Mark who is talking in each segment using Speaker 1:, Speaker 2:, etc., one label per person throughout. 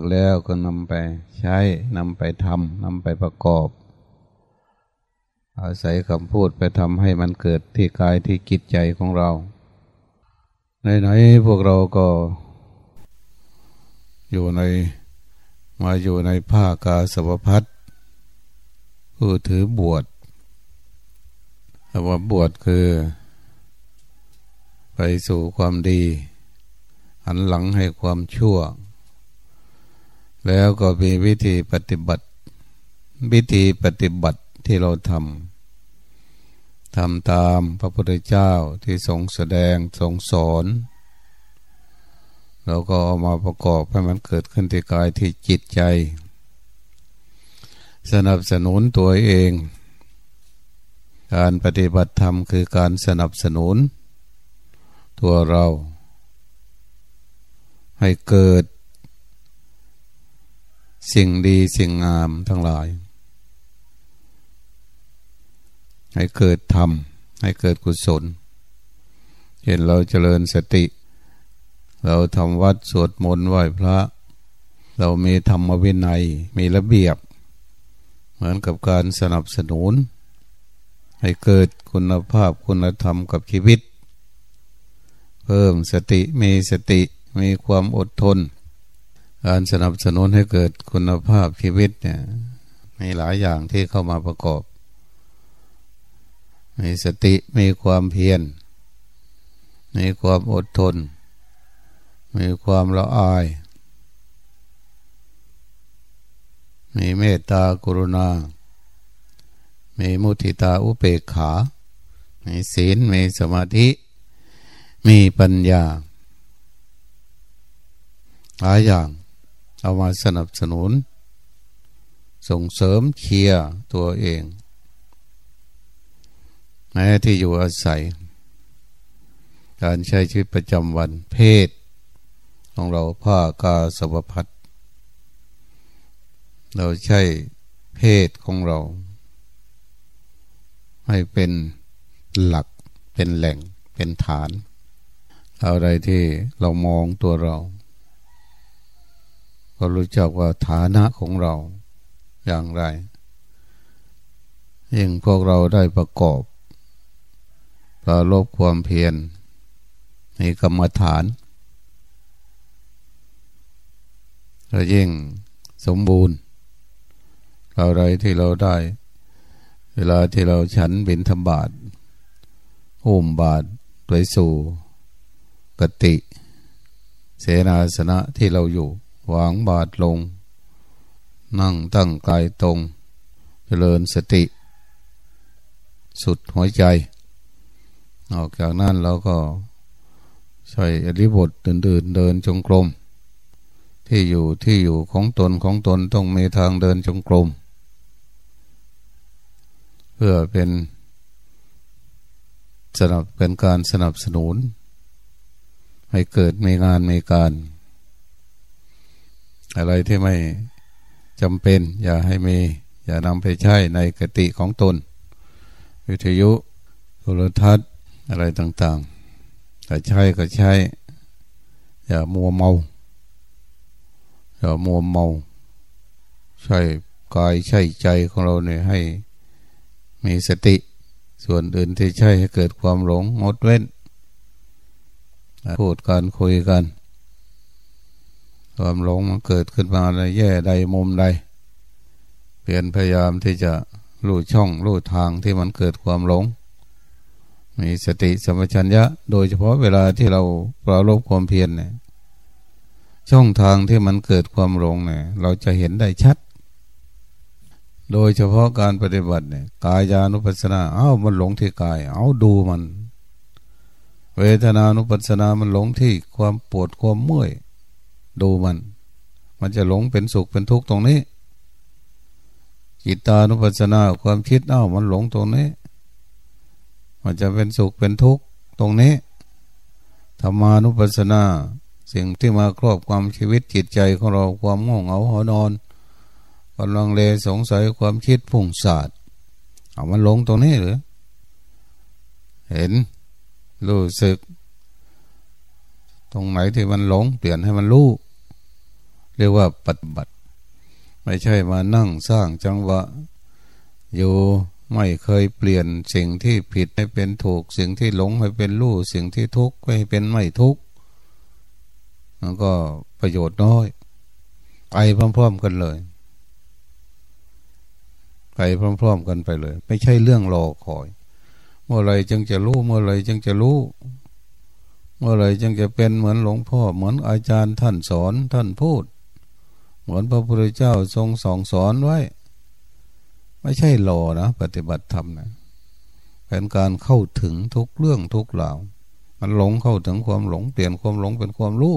Speaker 1: ากแล้วก็นำไปใช้นำไปทำนำไปประกอบ อาศัยคำพูดไปทำให้มันเกิดที่กายที่จิตใจของเราไหนๆพวกเราก็ อยู่ในมาอยู่ในผ้ากาสวพัดผู้ถือบวชคำว่าบวชคือ ไปสู่ความดี หันหลังให้ความชั่ว แล้วก็มีวิธีปฏิบัติ วิธีปฏิบัติที่เราทำทำตามพระพุทธเจ้าที่ทรงแสดงทรงสอนเราก็เอามาประกอบให้มันเกิดขึ้นที่กายที่จิตใจ สนับสนุนตัวเอง การปฏิบัติธรรมคือการสนับสนุน ตัวเรา ให้เกิด สิ่งดีสิ่งงามทั้งหลาย ให้เกิดธรรม ให้เกิดกุศล เห็นเราเจริญสติ เราทำวัดสวดมนต์ไหว้พระ เรามีธรรมวินัย มีระเบียบ เหมือนกับการสนับสนุน ให้เกิดคุณภาพคุณธรรมกับชีวิต เพิ่มสติมีสติมีความอดทน การสนับสนุนให้เกิดคุณภาพชีวิตเนี่ยมีหลายอย่างที่เข้ามาประกอบ มีสติมีความเพียร มีความอดทน มีความละอาย มีเมตตากรุณา มีมุทิตาอุเปกขา มีศีล มีสมาธิ มีปัญญา หลายอย่าง เอามาสนับสนุน ส่งเสริมเชียร์ตัวเองแม้ที่อยู่อาศัย การใช้ชีวิตประจำวันเพศ ของเราผ้ากาสวพัดเราใช้เพศของเรา ให้เป็นหลักเป็นแหล่งเป็นฐาน อะไรที่เรามองตัวเรา ก็รู้จักว่าฐานะของเราอย่างไรยิ่งพวกเราได้ประกอบประลบความเพียรในกรรมฐานก็ยิ่งสมบูรณ์อะไรที่เราได้ เวลาที่เราฉันบินธบาตอุ้มบาตไปสู่กติ เสนาสนะที่เราอยู่ วางบาตลง นั่งตั้งกายตรง เจริญสติ สุดหัวใจนอกจากนั้นเราก็ใช้อริบทตื่นๆเดินจงกรมที่อยู่ที่อยู่ของตนของตนต้องมีทางเดินจงกรมเพื่อเป็นสนับเป็นการสนับสนุน ให้เกิดมีงานมีการ อะไรที่ไม่จำเป็น อย่าให้มี อย่านำไปใช้ในกติของตน วิทยุโทรทัศน์อะไรต่างๆแต่ใช้ก็ใช้ อย่ามัวเมา อย่ามัวเมา ใช่กายใช่ใจของเราเนี่ยให้มีสติ ส่วนอื่นที่ใช่ให้เกิดความหลงงดเว้นพูดกันคุยกัน ความหลงมันเกิดขึ้นมาในแย่ใดมุมใด เปลี่ยนพยายามที่จะรู้ช่องรู้ทางที่มันเกิดความหลง มีสติสัมัชัญญะ โดยเฉพาะเวลาที่เราปราลบความเพียรเนี่ยช่องทางที่มันเกิดความหลงเนี่ยเราจะเห็นได้ชัด โดยเฉพาะการปฏิบัติเนี่ยกายานุปัสสนาเอ้ามันหลงที่กาย เอาดูมัน เวทนานุปัสสนามันหลงที่ความปวดความเมื่อย ดูมัน มันจะหลงเป็นสุขเป็นทุกข์ตรงนี้จิตานุปัสสนาความคิดเอ้ามันหลงตรงนี้ มันจะเป็นสุขเป็นทุกข์ตรงนี้ธรรมานุปัสสนา สิ่งที่มาครอบความชีวิตจิตใจของเราความง่วงเหงาหอนอนกำลังเลสงสัยความคิดพุ่งสาดเอามันหลงตรงนี้หรือ เห็นรู้สึก ตรงไหนที่มันหลง เปลี่ยนให้มันรู้เรียกว่าปฏิบัติ ไม่ใช่มานั่งสร้างจังหวะ อยู่ไม่เคยเปลี่ยนสิ่งที่ผิดให้เป็นถูก สิ่งที่หลงให้เป็นรู้สิ่งที่ทุกข์ให้เป็นไม่ทุกข์แล้วก็ประโยชน์น้อยไปพร้อมๆกันเลยไปพร้อมๆกันไปเลย ไม่ใช่เรื่องรอคอย เมื่อไรจึงจะรู้ เมื่อไรจึงจะรู้ เมื่อไรจึงจะเป็นเหมือนหลวงพ่อเหมือนอาจารย์ท่านสอนท่านพูด เหมือนพระพุทธเจ้าทรงสองสอนไว้ ไม่ใช่รอนะ ปฏิบัติธรรมนะเป็นการเข้าถึงทุกเรื่องทุกเหล่ามันหลงเข้าถึงความหลงเปลี่ยนความหลงเป็นความรู้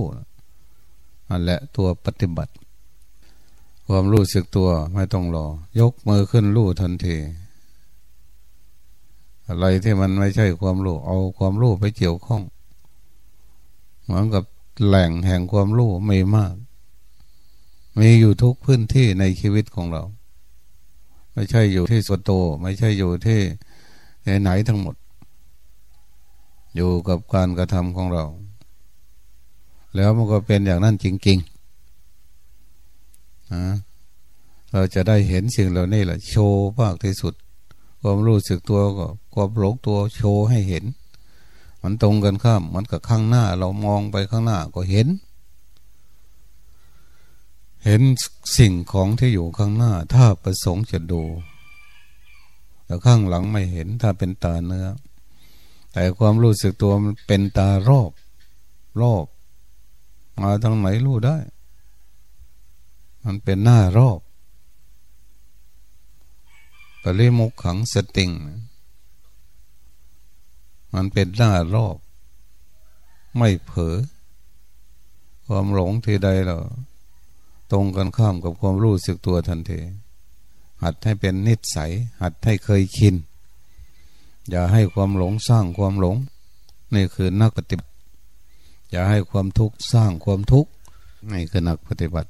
Speaker 1: นั่นแหละตัวปฏิบัติ ความรู้สึกตัวไม่ต้องรอ ยกมือขึ้นรู้ทันที อะไรที่มันไม่ใช่ความรู้เอาความรู้ไปเกี่ยวข้อง มือนกับแหล่งแห่งความรู้ไม่มาก มีอยู่ทุกพื้นที่ในชีวิตของเรา ไม่ใช่อยู่ที่ส่วนโต ไม่ใช่อยู่ที่ไหนทั้งหมด อยู่กับการกระทำของเรา แล้วมันก็เป็นอย่างนั้นจริงๆเราจะได้เห็นสิ่งเหล่านี้แหละโชว์มากที่สุด ความรู้สึกตัวก็ความหลงตัวโชว์ให้เห็น มันตรงกันข้าม มันกับข้างหน้า เรามองไปข้างหน้าก็เห็น เห็นสิ่งของที่อยู่ข้างหน้า ถ้าประสงค์จะดู แต่ข้างหลังไม่เห็นถ้าเป็นตาเนื้อ แต่ความรู้สึกตัวมันเป็นตารอบ รอบ มาทางไหนรู้ได้ มันเป็นหน้ารอบปริมุขขังสติง มันเป็นหน้ารอบ ไม่เผลอความหลงทีใดเราตรงกันข้ามกับความรู้สึกตัวทันทีหัดให้เป็นนิสัย หัดให้เคยชิน อย่าให้ความหลงสร้างความหลง นี่คือนักปฏิบัติ อย่าให้ความทุกข์สร้างความทุกข์นี่คือนักปฏิบัติ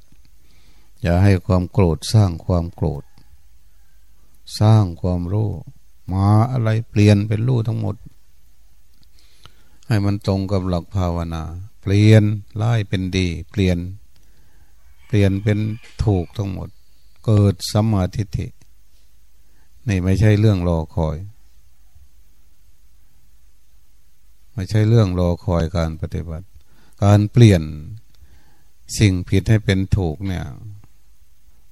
Speaker 1: อย่าให้ความโกรธสร้างความโกรธ สร้างความรู้ มาอะไรเปลี่ยนเป็นรู้ทั้งหมด ให้มันตรงกับหลักภาวนา เปลี่ยนร้ายเป็นดี เปลี่ยน เปลี่ยนเป็นถูกทั้งหมด เกิดสัมมาทิฏฐินี่ไม่ใช่เรื่องรอคอย ไม่ใช่เรื่องรอคอยการปฏิบัติ การเปลี่ยนสิ่งผิดให้เป็นถูกเนี่ย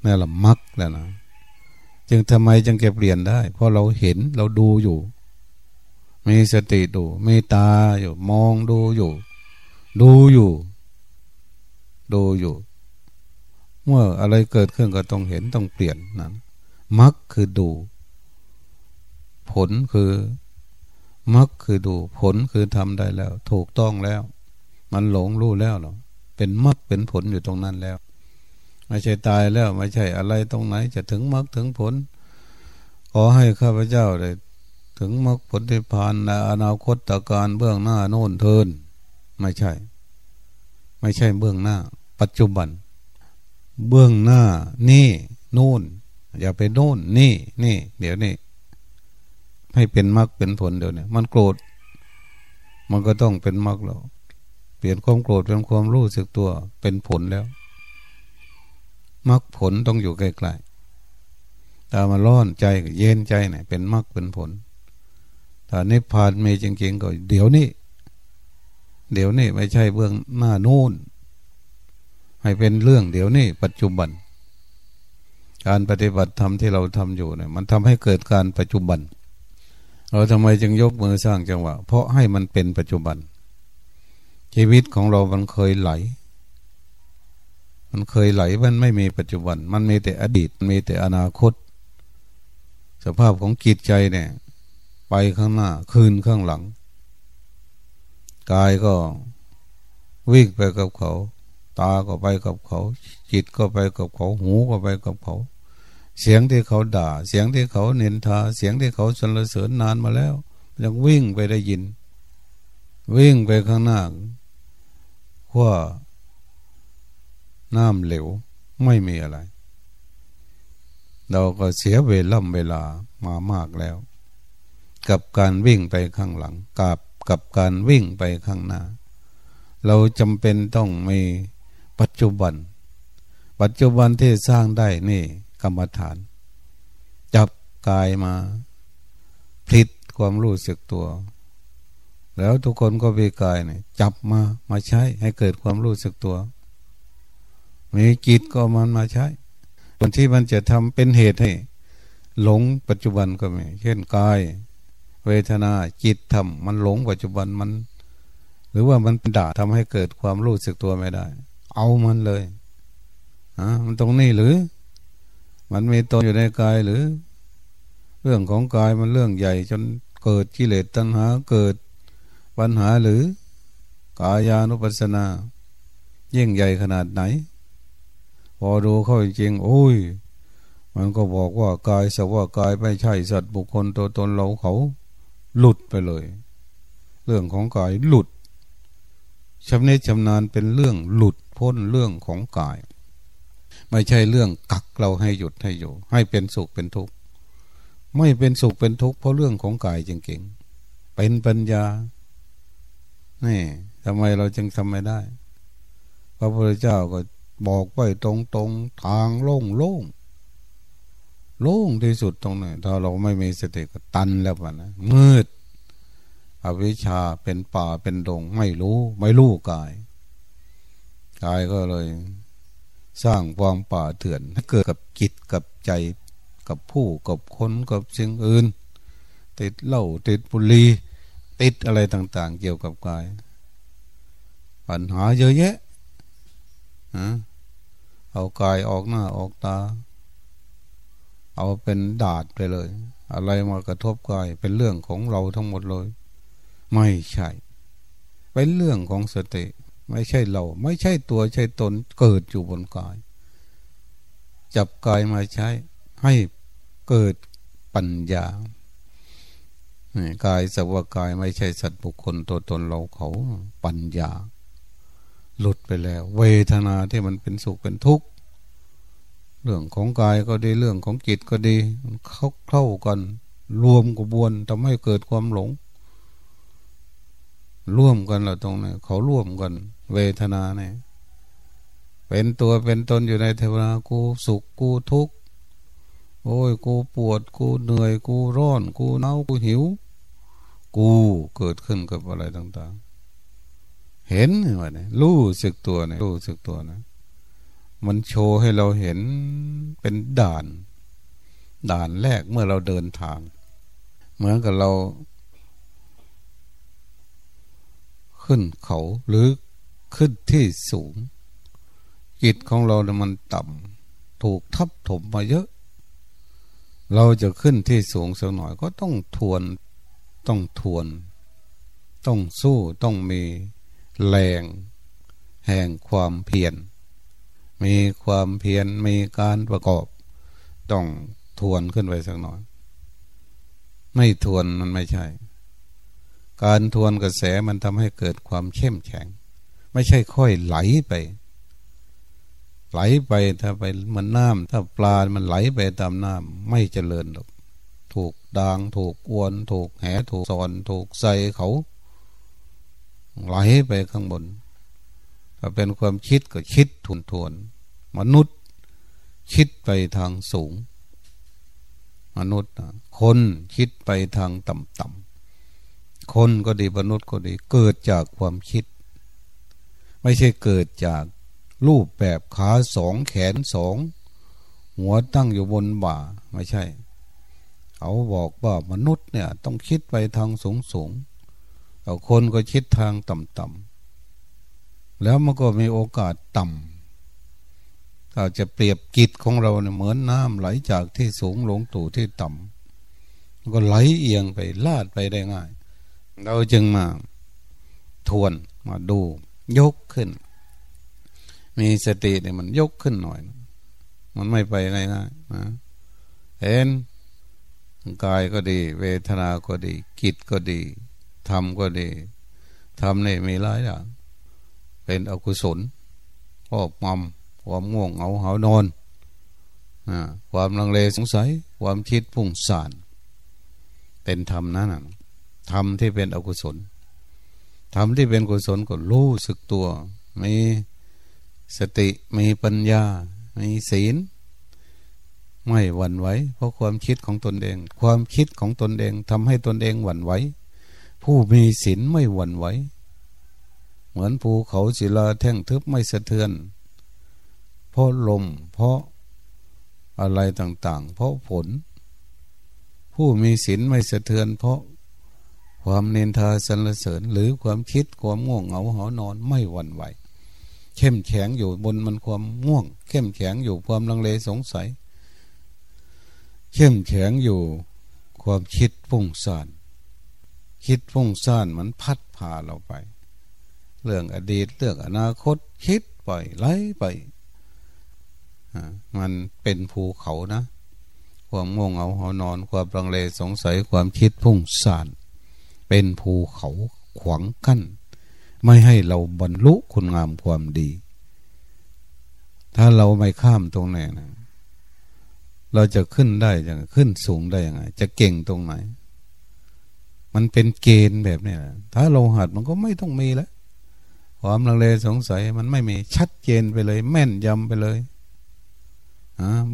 Speaker 1: นั่นแหละมักแล้วนะจึงทำไมจึงแกเปลี่ยนได้ เพราะเราเห็นเราดูอยู่ มีสติดูมีตาอยู่มองดูอยู่ ดูอยู่ ดูอยู่ เมื่ออะไรเกิดขึ้นก็ต้องเห็นต้องเปลี่ยนนั้นมักคือดู ผลคือมักคือดู ผลคือทำได้แล้ว ถูกต้องแล้ว มันหลงรู้แล้วเนาะเป็นมักเป็นผลอยู่ตรงนั้นแล้ว ไม่ใช่ตายแล้ว ไม่ใช่อะไรตรงไหน จะถึงมรรคถึงผลขอให้ข้าพเจ้าได้ ถึงมรรคผลที่ผ่านในอนาคตตการเบื้องหน้าโน่นเทิน ไม่ใช่ ไม่ใช่เบื้องหน้า ปัจจุบัน เบื้องหน้า นี่นู่น อย่าไปโน่น นี่นี่ เดี๋ยวนี้ให้เป็นมรรคเป็นผลเดี๋ยวนี้มันโกรธ มันก็ต้องเป็นมรรคแล้วเปลี่ยนความโกรธเป็นความรู้สึกตัวเป็นผลแล้วมรรคผลต้องอยู่ใกล้ๆถ้ามาร้อนใจเย็นใจเนี่ยเป็นมรรคเป็นผล ถ้านิพพานมีจริงๆก็เดี๋ยวนี้ เดี๋ยวนี้ไม่ใช่เบื้องหน้านู่น ให้เป็นเรื่องเดี๋ยวนี้ปัจจุบัน การปฏิบัติธรรมที่เราทำอยู่เนี่ยมันทำให้เกิดการปัจจุบัน เราทำไมจึงยกมือสร้างจังหวะ เพราะให้มันเป็นปัจจุบัน ชีวิตของเรามันเคยไหล มันเคยไหลมันไม่มีปัจจุบัน มันมีแต่อดีตมีแต่อนาคต สภาพของจิตใจเนี่ย ไปข้างหน้า คืนข้างหลัง กายก็วิ่งไปกับเขา ตาก็ไปกับเขา จิตก็ไปกับเขา หูก็ไปกับเขา เสียงที่เขาด่า เสียงที่เขาเนินทา เสียงที่เขาสรรเสริญนานมาแล้วยังวิ่งไปได้ยิน วิ่งไปข้างหน้าว่าน้ำเหลวไม่มีอะไร เราก็เสียเวล่ำเวลามามากแล้ว กับการวิ่งไปข้างหลังกับกับการวิ่งไปข้างหน้า เราจำเป็นต้องมีปัจจุบัน ปัจจุบันที่สร้างได้นี่กรรมฐาน จับกายมาพลิดความรู้สึกตัว แล้วทุกคนก็มีกายเนี่ยจับมามาใช้ให้เกิดความรู้สึกตัว มีจิตก็มันมาใช้คนที่มันจะทำเป็นเหตุให้ หลงปัจจุบันก็มีเช่นกาย เวทนาจิตทำมันหลงปัจจุบันมัน หรือว่ามันด่าทำให้เกิดความรู้สึกตัวไม่ได้ เอามันเลยอะมันตรงนี้หรือ มันมีตนอยู่ในกายหรือ เรื่องของกายมันเรื่องใหญ่ จนเกิดกิเลสตัณหาเกิดปัญหาหรือกายานุปัสสนา ยิ่งใหญ่ขนาดไหน พอดูเข้าจริงโอ้ยมันก็บอกว่ากายสักว่ากายไม่ใช่สัตว์บุคคลตัวตนเราเขา หลุดไปเลย เรื่องของกายหลุดชำนิชำนาญเป็นเรื่องหลุดพ้นเรื่องของกาย ไม่ใช่เรื่องกักเราให้หยุดให้อยู่ ให้เป็นสุขเป็นทุกข์ไม่เป็นสุขเป็นทุกข์เพราะเรื่องของกายจริงๆเป็นปัญญานี่ทำไมเราจึงทำไม่ได้ พระพุทธเจ้าก็บอกไว้ตรงๆทางโล่งโล่ง โล่งที่สุดตรงไหนถ้าเราไม่มีสติก็ตันแล้วนะมืด อวิชชาเป็นป่าเป็นดง ไม่รู้ ไม่รู้กาย กายก็เลย สร้างความป่าเถื่อนเกิดกับจิตกับใจกับผู้กับคนกับสิ่งอื่น ติดเหล้าติดบุหรี่ติดอะไรต่าง ๆ เกี่ยวกับกาย ปัญหาเยอะแยะเอากายออกหน้าออกตา เอาเป็นดาดไปเลย อะไรมากระทบกายเป็นเรื่องของเราทั้งหมดเลย ไม่ใช่ เป็นเรื่องของสติ ไม่ใช่เรา ไม่ใช่ตัวใช่ตนเกิดอยู่บนกาย จับกายมาใช้ ให้เกิดปัญญากายสักว่ากายไม่ใช่สัตว์บุคคลตัวตนเราเขาปัญญา หลุดไปแล้ว เวทนาที่มันเป็นสุขเป็นทุกข์ เรื่องของกายก็ดีเรื่องของจิตก็ดีเข้าเข้ากัน รวมกระบวนทำให้เกิดความหลง ร่วมกันเราตรงนี้เขาร่วมกัน เวทนาเนี่ยเป็นตัวเป็นตนอยู่ในเทวนากูสุขกูทุกข์โอ้ยกูปวดกูเหนื่อยกูร้อน กูหนาวกูหิว กูเกิดขึ้นกับอะไรต่าง ๆ เห็นไหมเนี่ยรู้สึกตัวเนี่ยรู้สึกตัวนะ มันโชว์ให้เราเห็นเป็นด่าน ด่านแรกเมื่อเราเดินทาง เหมือนกับเรา ขึ้นเขาหรือขึ้นที่สูง จิตของเราเนี่ยมันต่ำถูกทับถมมาเยอะ เราจะขึ้นที่สูงสักหน่อยก็ต้องทวนต้องทวน ต้องสู้ต้องมีแรง แห่งความเพียร มีความเพียรมีการประกอบ ต้องทวนขึ้นไปสักหน่อย ไม่ทวนมันไม่ใช่ การทวนกระแสมันทำให้เกิดความเข้มแข็ง ไม่ใช่ค่อยไหลไป ไหลไปถ้าไปมันน้ำถ้าปลา มันไหลไปตามน้ำไม่เจริญหรอกถูกดางถูกอวน ถูกแหถูกสอนถูกใส่เขาไหลไปข้างบนถ้าเป็นความคิดก็คิดทุนทวน มนุษย์คิดไปทางสูง มนุษย์คนคิดไปทางต่ำๆคนก็ดีมนุษย์ก็ดี เกิดจากความคิด ไม่ใช่เกิดจากรูปแบบขาสองแขนสอง หัวตั้งอยู่บนบ่าไม่ใช่ เขาบอกว่ามนุษย์เนี่ยต้องคิดไปทางสูงสูงเอาคนก็คิดทางต่ำต่ำแล้วมันก็มีโอกาสต่ำ เราจะเปรียบกิจของเราเนี่ยเหมือนน้ำไหลจากที่สูงลงตู่ที่ต่ำก็ไหลเอียงไปลาดไปได้ง่าย เราจึงมาทวนมาดู ยกขึ้น มีสติเนี่ยมันยกขึ้นหน่อย มันไม่ไปง่ายๆนะเห็นกายก็ดี เวทนาก็ดี กิจก็ดีธรรมก็ดีธรรมนี่มีหลายอย่างเป็นอกุศลครอบงำ ความง่วงเหงาหานอนความลังเลสงสัย ความคิดพุ่งสานเป็นธรรมนั่นธรรมที่เป็นอกุศลทำที่เป็นกุศลก็รู้สึกตัว มีสติมีปัญญา มีศีล ไม่หวั่นไหวเพราะความคิดของตนเอง ความคิดของตนเองทำให้ตนเองหวั่นไหวผู้มีศีลไม่หวั่นไหวเหมือนภูเขาศิลาแท่งทึบไม่สะเทือน เพราะลม เพราะอะไรต่าง ๆ เพราะฝนผู้มีศีลไม่สะเทือน เพราะความเนินทาสรรเสริญ หรือความคิดความง่วงเหงาหอนอนไม่หวั่นไหว เข้มแข็งอยู่บนมันความง่วง เข้มแข็งอยู่ความลังเลสงสัย เข้มแข็งอยู่ความคิดฟุ้งซ่านคิดฟุ้งซ่านมันพัดพาเราไป เรื่องอดีตเรื่องอนาคตคิดไปไหลไป มันเป็นภูเขานะ ความง่วงเหงาหอนอน ความลังเลสงสัยความคิดพุ่งซ่านเป็นภูเขาขวางกั้น ไม่ให้เราบรรลุคุณงามความดี ถ้าเราไม่ข้ามตรงไหนนะเราจะขึ้นได้ยังขึ้นสูงได้ยังไง จะเก่งตรงไหน มันเป็นเกณฑ์แบบนี้นะถ้าเราหัดมันก็ไม่ต้องมีแล้วความลังเลสงสัยมันไม่มีชัดเจนไปเลย แม่นยำไปเลย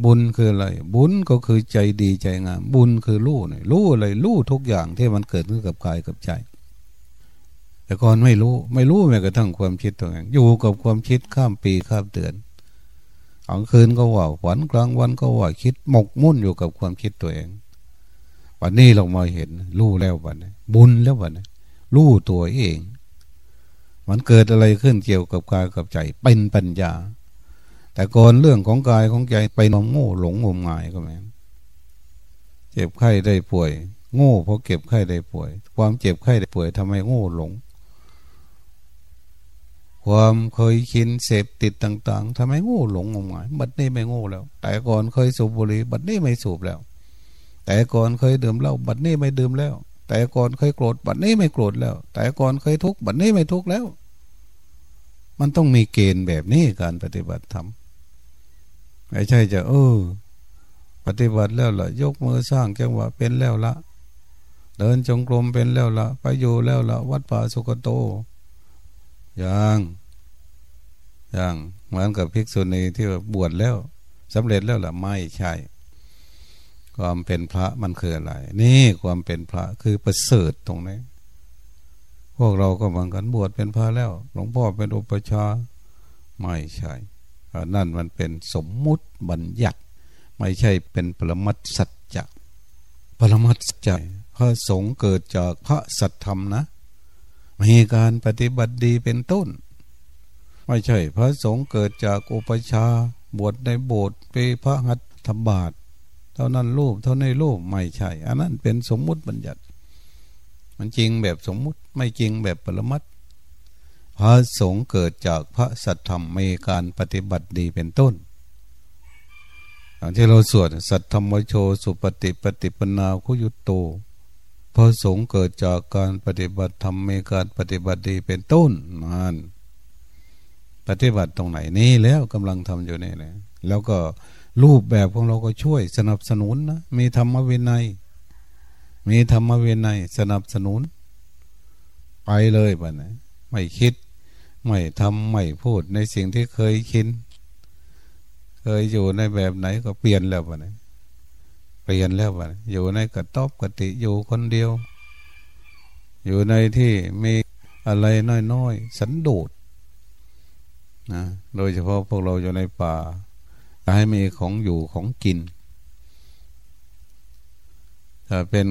Speaker 1: บุญคืออะไร บุญก็คือใจดีใจงาม บุญคือรู้เนี่ยรู้อะไรรู้ทุกอย่างที่มันเกิดขึ้นกับกายกับใจ แต่ก่อนไม่รู้ ไม่รู้แม้กระทั่งความคิดตัวเองอยู่กับความคิดข้ามปีข้ามเดือนกลางคืนก็ว่าฝันกลางวันก็ว่าคิดหมกมุ่นอยู่กับความคิดตัวเอง วันนี้เรามาเห็นรู้แล้ววันนี้บุญแล้ววันนี้รู้ตัวเอง มันเกิดอะไรขึ้นเกี่ยวกับกายกับใจ เป็นปัญญา แต่ก่อนเรื่องของกายของใจไปนอมโง่หลงงมงายก็แม่เจ็บไข้ได้ป่วย โง่เพราะเก็บไข้ได้ป่วย ความเจ็บไข้ได้ป่วยทำให้โง่หลง ความเคยชินเสพติดต่าง ๆทำให้โง่หลงงมงาย บัดนี้ไม่โง่แล้ว แต่ก่อนเคยสูบบุหรี่บัดนี้ไม่สูบแล้ว แต่ก่อนเคยดื่มเหล้าบัดนี้ไม่ดื่มแล้ว แต่ก่อนเคยโกรธบัดนี้ไม่โกรธแล้ว แต่ก่อนเคยทุกข์บัดนี้ไม่ทุกข์แล้ว มันต้องมีเกณฑ์แบบนี้การปฏิบัติธรรม ไม่ใช่จะเออปฏิบัติแล้วละยกมือสร้างจังหวะเป็นแล้วละ เดินจงกรมเป็นแล้วละไปอยู่แล้วละวัดป่าสุกโตอย่างอย่างเหมือนกับภิกษุณีที่บวชแล้วสำเร็จแล้วล่ะไม่ใช่ ความเป็นพระมันคืออะไร นี่ความเป็นพระคือประเสริฐตรงนี้พวกเราก็เหมือนกันบวชเป็นพระแล้ว หลวงพ่อเป็นอุปชาไม่ใช่ นั่นมันเป็นสมมุติบัญญัติ ไม่ใช่เป็นปรมัตสัจจะปรมัตสัจจะพระสงฆ์เกิดจากพระสัทธรรมนะมีการปฏิบัติดีเป็นต้น ไม่ใช่ พระสงฆ์เกิดจากอุปชาบวชในโบสถ์ไปพระหัตถบาทเท่านั้นรูปเท่าในรูปไม่ใช่ อันนั้นเป็นสมมุติบัญญัติ มันจริงแบบสมมุติไม่จริงแบบปรมัต พระสงฆ์เกิดจากพระสัทธรรมมีการปฏิบัติดีเป็นต้นอย่างที่เราสวดสัทธรรมโชสุปฏิปฏิปนาคุยุตโตพระสงฆ์เกิดจากการปฏิบัติธรรมมีการปฏิบัติดีเป็นต้นนั่นปฏิบัติตรงไหนนี่แล้วกำลังทำอยู่นี่แหละแล้วก็รูปแบบของเราก็ช่วยสนับสนุนนะมีธรรมวินัย มีธรรมวินัยสนับสนุน ไปเลยบ้านะไม่คิด ไม่ทำไม่พูดในสิ่งที่เคยคิดเคยอยู่ในแบบไหนก็เปลี่ยนแล้ววะเนี่ยเปลี่ยนแล้ววะอยู่ในกระต๊อบกติอยู่คนเดียว อยู่ในที่มีอะไรน้อยๆสันโดษนะโดยเฉพาะพวกเราอยู่ในป่าให้มีของอยู่ของกินถ้าเป็น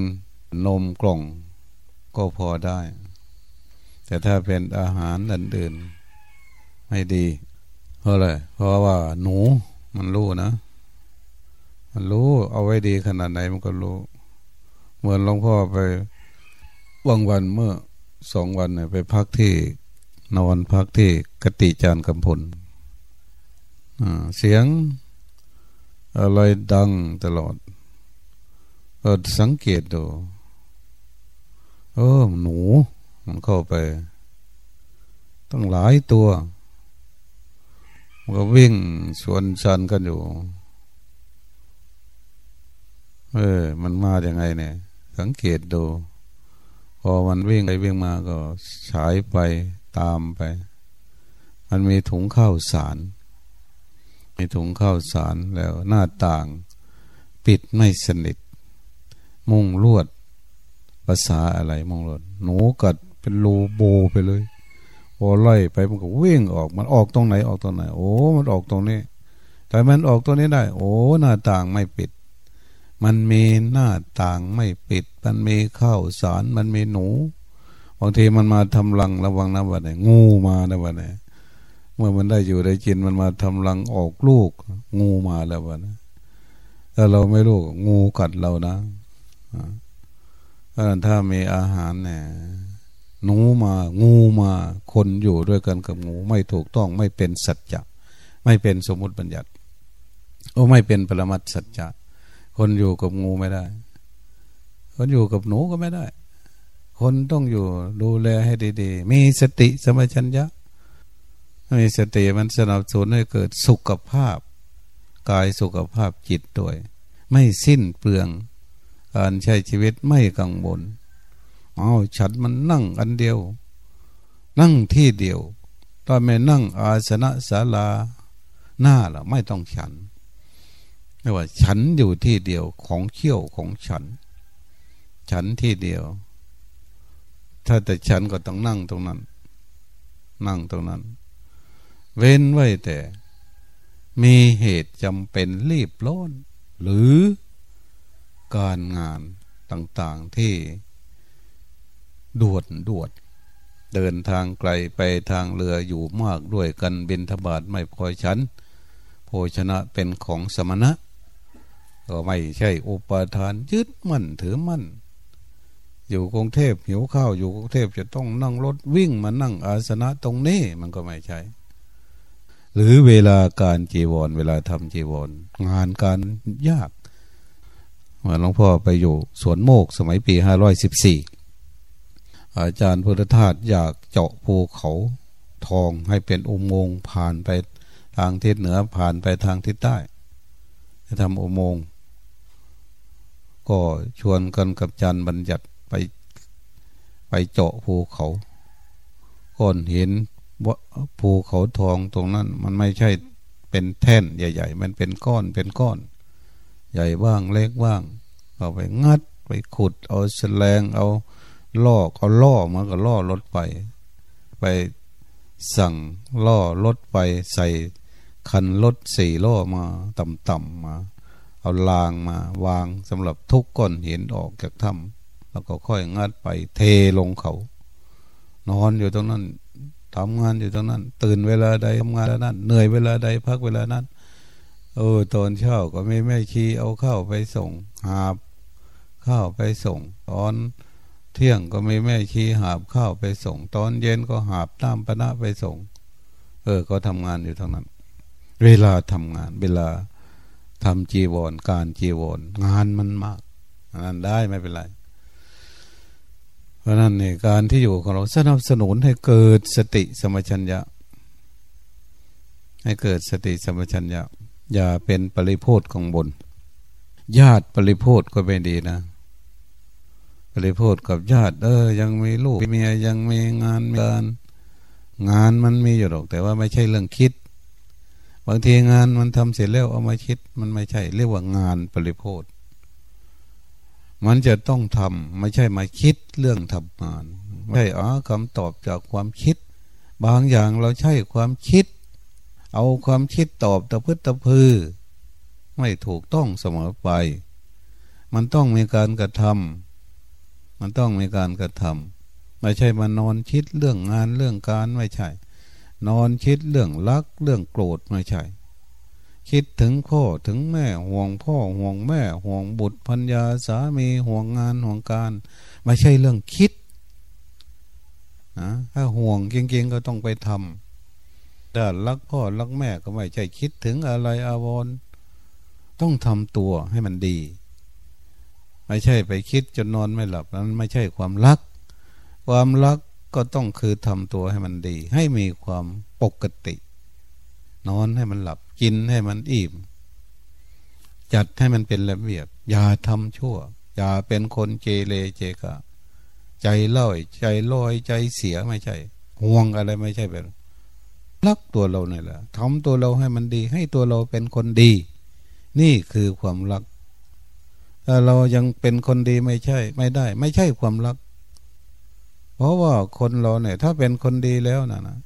Speaker 1: นมกล่องก็พอได้ แต่ถ้าเป็นอาหารอื่นๆไม่ดี เพราะอะไรเพราะว่าหนูมันรู้นะ มันรู้เอาไว้ดีขนาดไหนมันก็รู้ เหมือนหลวงพ่อไปวังวันเมื่อสองวันเนี่ยไปพักที่นอนพักที่กติจานกำพลเสียงอะไรดังตลอดก็สังเกตดูเออหนู มันเข้าไป ต้องหลายตัว มันก็วิ่งสวนชันกันอยู่ เออ มันมาอย่างไงเนี่ย สังเกตดู พอมันวิ่งไปวิ่งมาก็ฉายไปตามไป มันมีถุงข้าวสาร มีถุงข้าวสารแล้วหน้าต่าง ปิดไม่สนิท มุ่งลวดภาษาอะไรมุงลวดหนูกัด เป็นรูโบไปเลยพอไล่ไปมันก็วิ่งออกมันออกตรงไหนออกตรงไหน โอ้มันออกตรงนี้ แต่มันออกตรงนี้ได้ โอ้หน้าต่างไม่ปิด มันมีหน้าต่างไม่ปิด มันมีข้าวสารมันมีหนูบางทีมันมาทำรังระวังนะวันไหนงูมานะวันไหนเมื่อมันได้อยู่ได้กินมันมาทำรังออกลูก งูมาแล้ววันนะถ้าเราไม่รู้งูกัดเรานะถ้ามีอาหารเนี่ย หนูมางูมาคนอยู่ด้วยกันกับงูไม่ถูกต้องไม่เป็นสัจจะไม่เป็นสมมุติบัญญัติโอ้ไม่เป็นปรมัตสัจจะคนอยู่กับงูไม่ได้ คนอยู่กับหนูก็ไม่ได้ คนต้องอยู่ดูแลให้ดีๆ มีสติสมัชัญญะมีสติมันสนับสนุนให้เกิดสุขภาพ กายสุขภาพจิตด้วย ไม่สิ้นเปลือง การใช้ชีวิตไม่กังวล เอาฉันมันนั่งอันเดียว นั่งที่เดียวตอนไม่นั่งอาสนะศาลาหน้าละไม่ต้องฉันไม่ว่า ฉันอยู่ที่เดียวของเขี้ยวของฉัน ฉันที่เดียว ถ้าแต่ฉันก็ต้องนั่งตรงนั้น นั่งตรงนั้น เว้นไว้แต่ มีเหตุจำเป็นรีบร้อนหรือการงานต่างๆที่ ด่วนด่วนเดินทางไกลไปทางเรืออยู่มากด้วยกันบินทบาทไม่พอฉัน โภชนะเป็นของสมณะ ก็ไม่ใช่อุปทานยึดมั่นถือมั่น อยู่กรุงเทพหิวข้าวอยู่กรุงเทพจะต้องนั่งรถวิ่งมานั่งอาสนะตรงนี้มันก็ไม่ใช่หรือเวลาการจีวร เวลาทำจีวร งานการยากเมื่อหลวงพ่อไปอยู่สวนโมกสมัยปีห้าร้อยสิบสี่ อาจารย์พุทธทาสอยากเจาะภูเขาทองให้เป็นอุโมงค์ผ่านไปทางทิศเหนือผ่านไปทางทิศใต้จะทำอุโมงค์ก็ชวนกันกับจันบัญญัติไปไปเจาะภูเขาก่อนเห็นว่าภูเขาทองตรงนั้น มันไม่ใช่เป็นแท่นใหญ่ ๆ มันเป็นก้อนเป็นก้อน ใหญ่บ้างเล็กบ้างเอาไปงัดไปขุดเอาแสลงเอา ล่อเขาล่อมันก็ล่อรถไป ไปสั่งล่อรถไปใส่คันรถสี่ล่อมาต่ำๆมา เอาลางมาวางสำหรับทุกก้อนหินออกจากถ้ำแล้วก็ค่อยงัดไปเทลงเขา นอนอยู่ตรงนั้นทำงานอยู่ตรงนั้น ตื่นเวลาใดทำงานเวลานั้น เหนื่อยเวลาใดพักเวลานั้นเออตอนเช้าก็ไม่แม่ชีเอาข้าวไปส่ง หาบข้าวไปส่ง ตอน เที่ยงก็มีแม่ชีหาบข้าวไปส่ง ตอนเย็นก็หาบตามปณะไปส่ง เออ ก็ทำงานอยู่ทั้งนั้น เวลาทำงาน เวลาทำจีวรการจีวรงานมันมากนั้นได้ไม่เป็นไร เพราะนั้นเนี่ยการที่อยู่ของเราสนับสนุนให้เกิดสติสมัชัญญะ ให้เกิดสติสมัชัญญะ อย่าเป็นปริโพธของบน ญาติปริโพธก็เป็นดีนะ เลยพูดกับญาติ เออ ยังมีลูกเมียยังมีงานมีการงานมันมีอยู่หรอก แต่ว่าไม่ใช่เรื่องคิด บางทีงานมันทำเสร็จแล้วเอามาคิด มันไม่ใช่เรียกว่างานปริโภคมันจะต้องทำไม่ใช่มาคิดเรื่องทำงาน ไม่ใช่อ๋อคำตอบจากความคิด บางอย่างเราใช่ความคิด เอาความคิดตอบตะพื้ตะพือ ไม่ถูกต้องเสมอไป มันต้องมีการกระทำ มันต้องมีการกระทำไม่ใช่มานอนคิดเรื่องงานเรื่องการไม่ใช่ นอนคิดเรื่องรักเรื่องโกรธไม่ใช่ คิดถึงพ่อถึงแม่ห่วงพ่อห่วงแม่ห่วงบุตรพัญญาสามีห่วงงานห่วงการ ไม่ใช่เรื่องคิดนะถ้าห่วงเก่งๆก็ต้องไปทำแต่รักพ่อรักแม่ก็ไม่ใช่คิดถึงอะไรอาวรต้องทำตัวให้มันดี ไม่ใช่ไปคิดจนนอนไม่หลับนั้นไม่ใช่ความรัก ความรักก็ต้องคือทำตัวให้มันดี ให้มีความปกติ นอนให้มันหลับกินให้มันอิ่มจัดให้มันเป็นระเบียบ อย่าทำชั่ว อย่าเป็นคนเจเลเจกะ ใจลอย ใจลอยใจเสียไม่ใช่ ห่วงอะไรไม่ใช่แบบรักตัวเราเนี่ยแหละทำตัวเราให้มันดี ให้ตัวเราเป็นคนดี นี่คือความรัก เรายังเป็นคนดีไม่ใช่ ไม่ได้ ไม่ใช่ความรัก เพราะว่าคนเราเนี่ย ถ้าเป็นคนดีแล้วนะนะ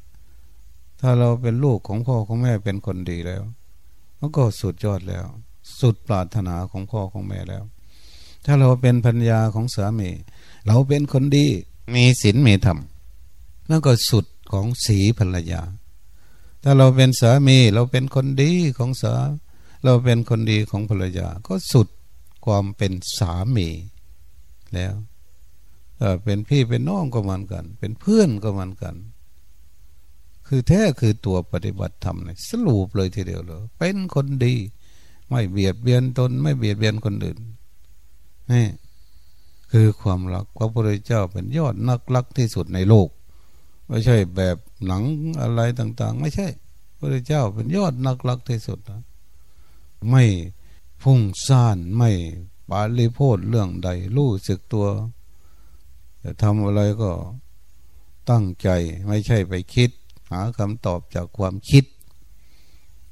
Speaker 1: ถ้าเราเป็นลูกของพ่อของแม่เป็นคนดีแล้วมันก็สุดยอดแล้ว สุดปรารถนาของพ่อของแม่แล้ว ถ้าเราเป็นพัญญาของสามี เราเป็นคนดี มีศีลมีธรรมนั่นก็สุดของสีภรรยา ถ้าเราเป็นสามีเราเป็นคนดีของสา เราเป็นคนดีของภรรยา ก็สุด ความเป็นสามีแล้วเป็นพี่เป็นน้องก็เหมือนกัน เป็นเพื่อนก็เหมือนกัน คือแท้คือตัวปฏิบัติธรรมเนี่ยสรุปเลยทีเดียวเลยเป็นคนดี ไม่เบียดเบียนตน ไม่เบียดเบียนคนอื่นนี่คือความรักพระพุทธเจ้าเป็นยอดนักรักที่สุดในโลก ไม่ใช่แบบหนังอะไรต่าง ๆ ไม่ใช่พระพุทธเจ้าเป็นยอดนักรักที่สุดนะไม่ พุ่งซ่านไม่ปาลิโพดเรื่องใดรู้สึกตัวจะทำอะไรก็ตั้งใจไม่ใช่ไปคิด หาคำตอบจากความคิด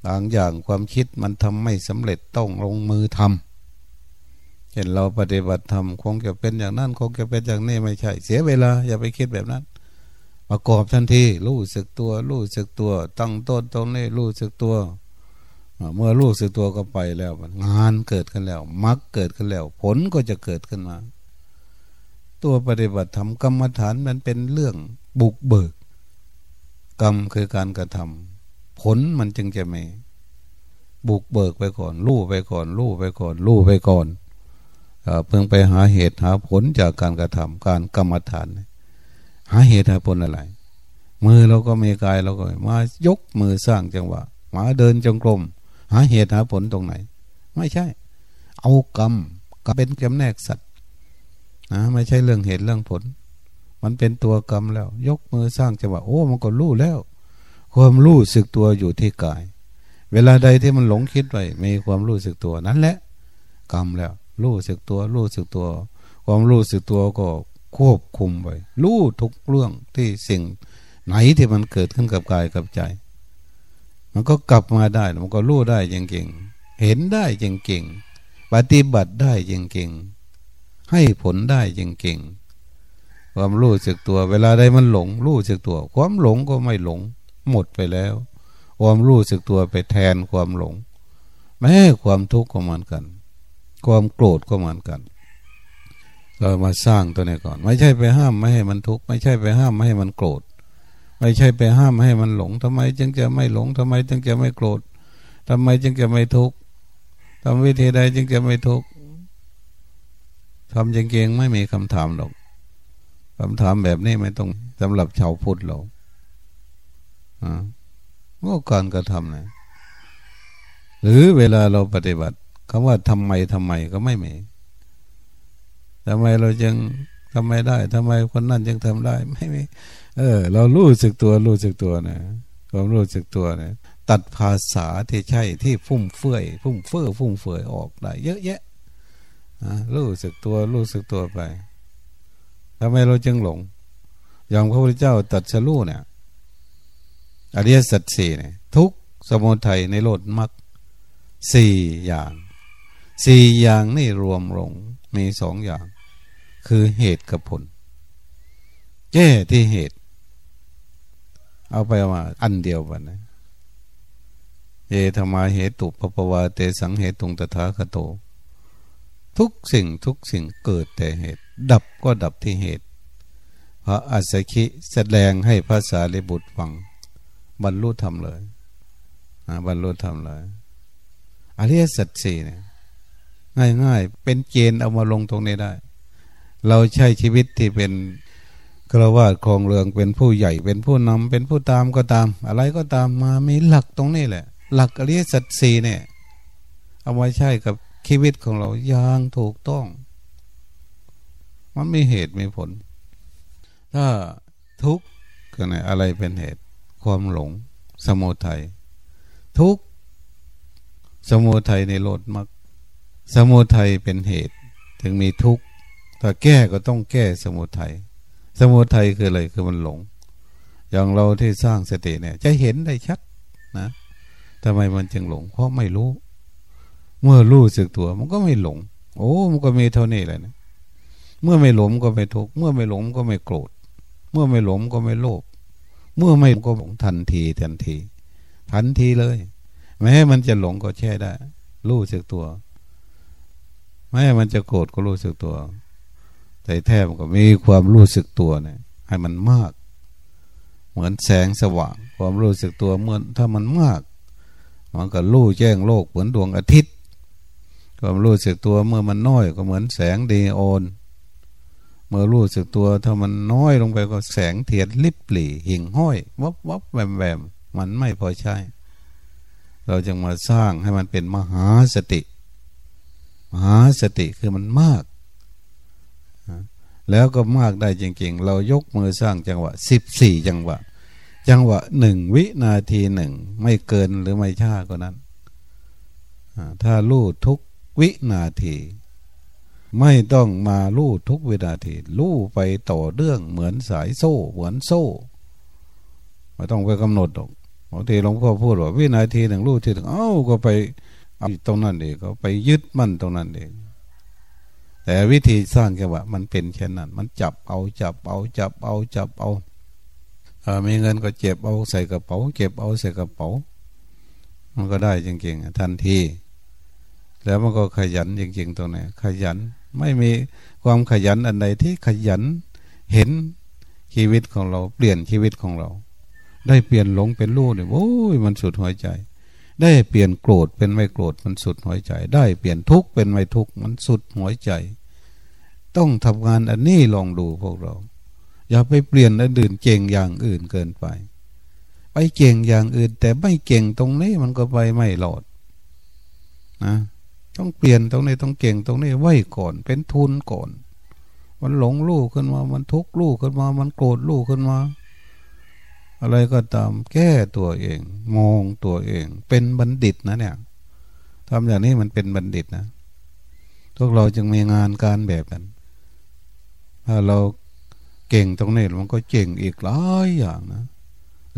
Speaker 1: บางอย่างความคิดมันทำไม่สำเร็จต้องลงมือทำเห็นเราปฏิบัติธรรมคงจะเป็นอย่างนั้นคงจะเป็นอย่างนี้ไม่ใช่ เสียเวลา อย่าไปคิดแบบนั้น ประกอบทันทีรู้สึกตัว รู้สึกตัว ตั้งต้นตรงนี้รู้สึกตัว เมื่อรู้สึกตัวก็ไปแล้วงานเกิดขึ้นแล้วมรรคเกิดขึ้นแล้ว ผลก็จะเกิดขึ้นมา ตัวปฏิบัติธรรมกรรมฐานมันเป็นเรื่องบุกเบิก กรรมคือการกระทำผลมันจึงจะมีบุกเบิกไปก่อนรู้ไปก่อนรู้ไปก่อนรู้ไปก่อนเพิ่งไปหาเหตุหาผลจากการกระทำการกรรมฐาน หาเหตุหาผลอะไร มือเราก็มีกายเราก็มายกมือสร้างจังหวะมาเดินจงกรม หาเหตุหาผลตรงไหน ไม่ใช่ เอากรรมก็เป็นจำแนกสัตว์นะไม่ใช่เรื่องเหตุเรื่องผล มันเป็นตัวกรรมแล้ว ยกมือสร้างจังหวะโอ้มันก็รู้แล้ว ความรู้สึกตัวอยู่ที่กาย เวลาใดที่มันหลงคิดไปมีความรู้สึกตัวนั้นแหละ กรรมแล้ว รู้สึกตัว รู้สึกตัว ความรู้สึกตัวก็ควบคุมไปรู้ทุกเรื่องที่สิ่งไหนที่มันเกิดขึ้นกับกายกับใจ มันก็กลับมาได้ มันก็รู้ได้จริงๆ เห็นได้จริงๆ ปฏิบัติได้จริงๆ ให้ผลได้จริงๆ ความรู้สึกตัว เวลาใดมันหลง รู้สึกตัว ความหลงก็ไม่หลง หมดไปแล้ว ความรู้สึกตัวไปแทนความหลง แม้ความทุกข์ก็เหมือนกัน ความโกรธก็เหมือนกัน เรามาสร้างตัวนี้ก่อน ไม่ใช่ไปห้ามไม่ให้มันทุกข์ ไม่ใช่ไปห้ามไม่ให้มันโกรธ ไม่ใช่ไปห้ามให้มันหลงทำไม จึงจะไม่หลงทำไม จึงจะไม่โกรธทำไมจึงจะไม่ทุกข์ทำวิธีใดจึงจะไม่ทุกข์ทำจริงๆไม่มีคำถามหรอกคำถามแบบนี้ไม่ต้องสำหรับชาวพุทธเราอ่าว่าการกระทำนะหรือเวลาเราปฏิบัติคำว่าทำไมทำไมก็ไม่มีทำไมเราจึงทำไมได้ทำไมคนนั้นจึงทำได้ไม่มี เออ เรารู้สึกตัวรู้สึกตัวนะความรู้สึกตัวนี่ยตัดภาษาที่ใช่ที่ฟุ่มเฟื่อยฟุ่มเฟื่อฟุ่มเฟื่อยออกได้ เยอะแยะรู้สึกตัวรู้สึกตัวไปทำไมเราจึงหลงอย่างพระพุทธเจ้าตัดสรู้เนี่ยอริยสัจสี่เนี่ยทุกสมุทัยในโลดมักสี่อย่างสี่อย่างนี่รวมลงมีสองอย่าง คือเหตุกับผลแก้ที่เหตุ เอาไปมาอันเดียวกันนะเอธรรมาเหตุปปวาเตสังเหตุงตถาคโต ทุกสิ่งทุกสิ่งเกิดแต่เหตุ ดับก็ดับที่เหตุ พระอัสสคิแสดงให้ภาษาลิบุตรฟัง บรรลุธรรมเลยบรรลุธรรมเลยอริยสัจสี่เนี่ยง่ายๆ เป็นเกณฑ์เอามาลงตรงนี้ได้ เราใช้ชีวิตที่เป็น กระวาดคลองเรืองเป็นผู้ใหญ่เป็นผู้นำเป็นผู้ตามก็ตาม อะไรก็ตามมามีหลักตรงนี้แหละ หลักอริยสัจสี่เนี่ย เอาไว้ใช้กับชีวิตของเราอย่างถูกต้อง มันมีเหตุมีผล ถ้าทุกข์ก็ไหนอะไรเป็นเหตุ ความหลง สมุทัยทุกข์สมุทัยในโลดมักสมุทัยเป็นเหตุ ถึงมีทุกข์ถ้าแก้ก็ต้องแก้สมุทัย สมุทัยคืออะไรคือมันหลง อย่างเราที่สร้างสติเนี่ย จะเห็นได้ชัดนะทำไมมันจึงหลง เพราะไม่รู้ เมื่อรู้สึกตัว มันก็ไม่หลง โอ้มันก็มีเท่านี้แหละนะเมื่อไม่หลงก็ไม่ทุกข์เมื่อไม่หลงก็ไม่โกรธ เมื่อไม่หลงก็ไม่โลภเมื่อไม่ก็หลงทันทีทันทีทันทีเลย แม้มันจะหลงก็แช่ได้ รู้สึกตัว แม้มันจะโกรธก็รู้สึกตัว แต่แท้ก็มีความรู้สึกตัวเนี่ย ให้มันมาก เหมือนแสงสว่าง ความรู้สึกตัวเมื่อถ้ามันมากมันก็รู้แจ้งโลกเหมือนดวงอาทิตย์ ความรู้สึกตัวเมื่อมันน้อยก็เหมือนแสงเดโอนเมื่อรู้สึกตัวถ้ามันน้อยลงไปก็แสงเทียนลิบหลี่ หิ่งห้อย วับวับแวมแวมมันไม่พอใช้เราจึงมาสร้างให้มันเป็นมหาสติ มหาสติคือมันมาก แล้วก็มากได้จริงๆ เรายกมือสร้างจังหวะสิบสี่จังหวะ จังหวะหนึ่งวินาทีหนึ่งไม่เกินหรือไม่ช้ากว่านั้น ถ้าลู่ทุกวินาที ไม่ต้องมาลู่ทุกเวลาที ลู่ไปต่อเรื่องเหมือนสายโซ่ เหมือนโซ่ไม่ต้องไปกำหนดหรอกบางทีหลวงพ่อพูดว่าวินาทีหนึ่งลู่ทีหนึ่งเอ้าก็ไปตรงนั้นเองก็ไปยึดมั่นตรงนั้นเอง แต่วิธีสร้างแค่ว่ามันเป็นเช่นนั้น มันจับเอาจับเอาจับเอาจับเอามีเงินก็เจ็บเอาใส่กระเป๋าเก็บเอาใส่กระเป๋า มันก็ได้จริงๆทันที แล้วมันก็ขยันจริงๆตรงไหนขยันไม่มีความขยันอันใดที่ขยันเห็นชีวิตของเรา เปลี่ยนชีวิตของเรา ได้เปลี่ยนหลงเป็นรู้เนี่ยโอ้ยมันสุดหัวใจ ได้เปลี่ยนโกรธเป็นไม่โกรธมันสุดหัวใจ ได้เปลี่ยนทุกข์เป็นไม่ทุกข์มันสุดหัวใจ ต้องทำงานอันนี้ลองดูพวกเรา อย่าไปเปลี่ยนอันอื่นเก่งอย่างอื่นเกินไป ไปเก่งอย่างอื่น แต่ไม่เก่งตรงนี้มันก็ไปไม่หลอดนะต้องเปลี่ยนตรงนี้ต้องเก่งตรงนี้ไว้ก่อน เป็นทุนก่อน มันหลงลูกขึ้นมา มันทุกข์ลูกขึ้นมา มันโกรธลูกขึ้นมา อะไรก็ตามแก้ตัวเอง มองตัวเอง เป็นบัณฑิตนะเนี่ยทำอย่างนี้มันเป็นบัณฑิตนะพวกเราจึงมีงานการแบบนั้นถ้าเราเก่งตรงนี้มันก็เก่งอีกหลายอย่างนะ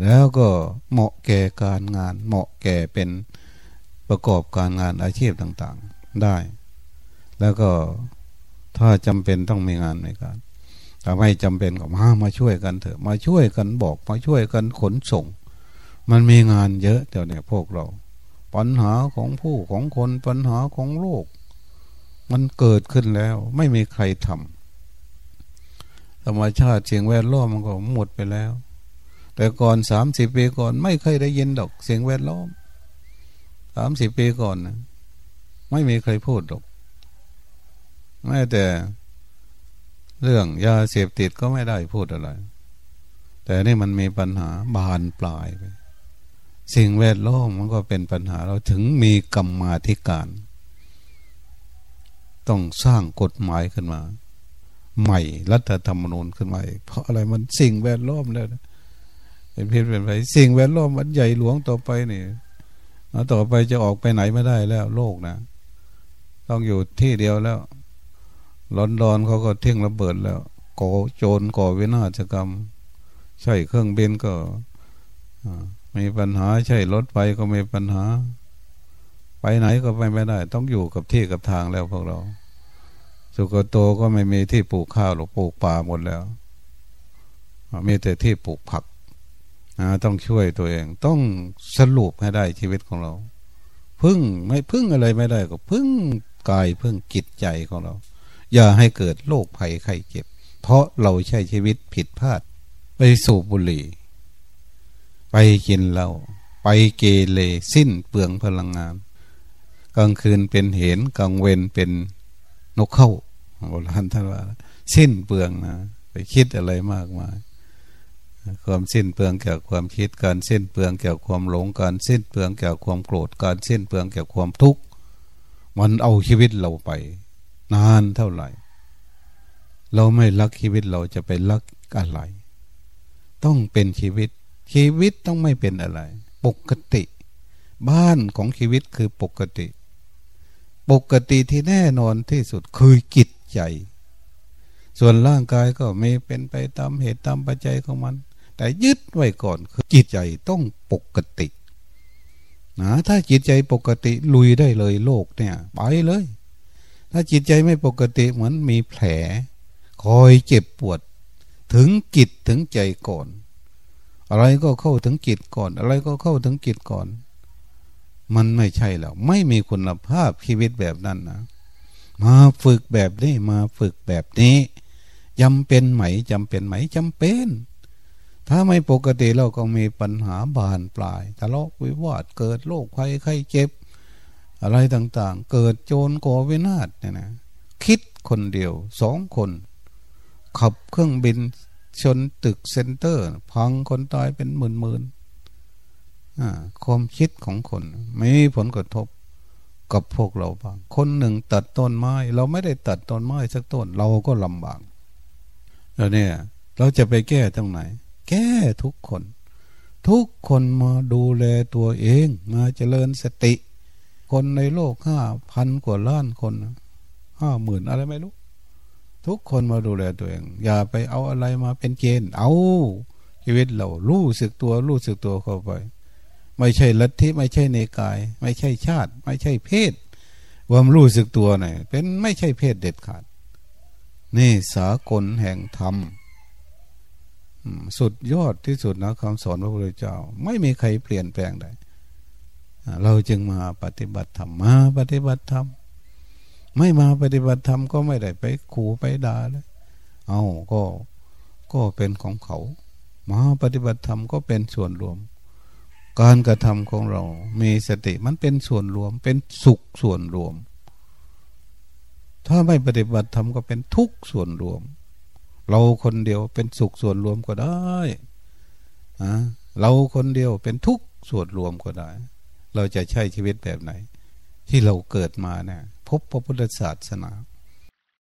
Speaker 1: แล้วก็เหมาะแก่การงาน เหมาะแก่เป็นประกอบการงานอาชีพต่างๆได้ แล้วก็ถ้าจำเป็นต้องมีงานในการ ถ้าไม่จำเป็นก็มามาช่วยกันเถอะ มาช่วยกันบอกมาช่วยกันขนส่ง มันมีงานเยอะเดี๋ยวนี้พวกเรา ปัญหาของผู้ของคนปัญหาของโลก มันเกิดขึ้นแล้ว ไม่มีใครทำธรรมชาติเสียงแวดล้อมมันก็หมดไปแล้ว แต่ก่อนสามสิบปีก่อน ไม่เคยได้ยินดอกเสียงแวดล้อมสามสิบปีก่อนนะไม่มีใครพูดหรอกแม้แต่ เรื่องยาเสพติดก็ไม่ได้พูดอะไร แต่นี่มันมีปัญหาบานปลายไปสิ่งแวดล้อมมันก็เป็นปัญหาเราถึงมีกรรมาธิการ ต้องสร้างกฎหมายขึ้นมา ใหม่รัฐธรรมนูญขึ้นมาเพราะอะไรมันสิ่งแวดล้อมแล้วเป็นเพียงเป็นไปสิ่งแวดล้อมมันใหญ่หลวงต่อไปนี่ต่อไปจะออกไปไหนไม่ได้แล้วโลกนะ ต้องอยู่ที่เดียวแล้ว ลอนดอนเขาก็เที่ยงระเบิดแล้วก่อโจรก่อวินาศกรรม ใช่เครื่องบินก็มีปัญหาใช่รถไฟก็มีปัญหา ไปไหนก็ไปไม่ได้ ต้องอยู่กับที่กับทางแล้วพวกเรา สุกโตก็ไม่มีที่ปลูกข้าวหรือปลูกป่าหมดแล้ว มีแต่ที่ปลูกผักต้องช่วยตัวเอง ต้องสรุปให้ได้ชีวิตของเรา พึ่งไม่พึ่งอะไรไม่ได้ก็พึ่งกายพึ่งจิตใจของเรา อย่าให้เกิดโรคภัยไข้เจ็บ เพราะเราใช้ชีวิตผิดพลาด ไปสูบบุหรี่ ไปกินเหล้าไปเกเรสิ้นเปลืองพลังงาน กลางคืนเป็นเห็นกลางเวรเป็นนกเข้าโบราณท่านว่า สิ้นเปลืองนะไปคิดอะไรมากมาย ความสิ้นเปลืองแก่ความคิดการสิ้นเปลืองแก่ความหลงการสิ้นเปลืองแก่ความโกรธการสิ้นเปลืองแก่ความทุกข์มันเอาชีวิตเราไป นานเท่าไหร่ เราไม่รักชีวิตเราจะไปรักอะไร ต้องเป็นชีวิต ชีวิตต้องไม่เป็นอะไร ปกติ บ้านของชีวิตคือปกติ ปกติที่แน่นอนที่สุดคือจิตใจ ส่วนร่างกายก็ไม่เป็นไปตามเหตุตามปัจจัยของมัน แต่ยึดไว้ก่อนคือจิตใจต้องปกตินะถ้าจิตใจปกติลุยได้เลยโลกเนี่ย ไปเลย ถ้าจิตใจไม่ปกติเหมือนมีแผล คอยเจ็บปวด ถึงจิตถึงใจก่อน อะไรก็เข้าถึงจิตก่อน อะไรก็เข้าถึงจิตก่อน มันไม่ใช่แล้วไม่มีคุณภาพชีวิตแบบนั้นนะมาฝึกแบบนี้มาฝึกแบบนี้จำเป็นไหมจำเป็นไหมจำเป็น ถ้าไม่ปกติเราก็มีปัญหาบานปลายทะเลาะวิวาทเกิดโรคภัยไข้เจ็บ อะไรต่างๆ เกิดโจรโกวินาศเนี่ยนะคิดคนเดียวสองคน ขับเครื่องบินชนตึกเซ็นเตอร์ พังคนตายเป็นหมื่นๆความคิดของคนไม่มีผลกระทบกับพวกเราบ้าง คนหนึ่งตัดต้นไม้ เราไม่ได้ตัดต้นไม้สักต้น เราก็ลำบากแล้วเนี่ย เราจะไปแก้ตรงไหน แก้ทุกคน ทุกคนมาดูแลตัวเอง มาเจริญสติ คนในโลกห้าพันกว่าล้านคนห้าหมื่นอะไรไม่รู้ ทุกคนมาดูแลตัวเอง อย่าไปเอาอะไรมาเป็นเกณฑ์เอาชีวิตเรารู้สึกตัวรู้สึกตัวเข้าไป ไม่ใช่ลัทธิไม่ใช่เนกาย ไม่ใช่ชาติ ไม่ใช่เพศความรู้สึกตัวหนเป็นไม่ใช่เพศเด็ดขาด นี่สากลแห่งธรรมสุดยอดที่สุดนะคำสอนพระพุทธเจ้า ไม่มีใครเปลี่ยนแปลงได้ เราจึงมาปฏิบัติธรรมมาปฏิบัติธรรมไม่มาปฏิบัติธรรมก็ไม่ได้ไปขู่ไปด่าเลยเอาก็ก็เป็นของเขา มาปฏิบัติธรรมก็เป็นส่วนรวม การกระทำของเรา มีสติมันเป็นส่วนรวม เป็นสุขส่วนรวม ถ้าไม่ปฏิบัติธรรมก็เป็นทุกข์ส่วนรวม เราคนเดียวเป็นสุขส่วนรวมก็ได้อะเราคนเดียวเป็นทุกข์ส่วนรวมก็ได้ เราจะใช้ชีวิตแบบไหน ที่เราเกิดมาเนี่ยพบพระพุทธศาสนา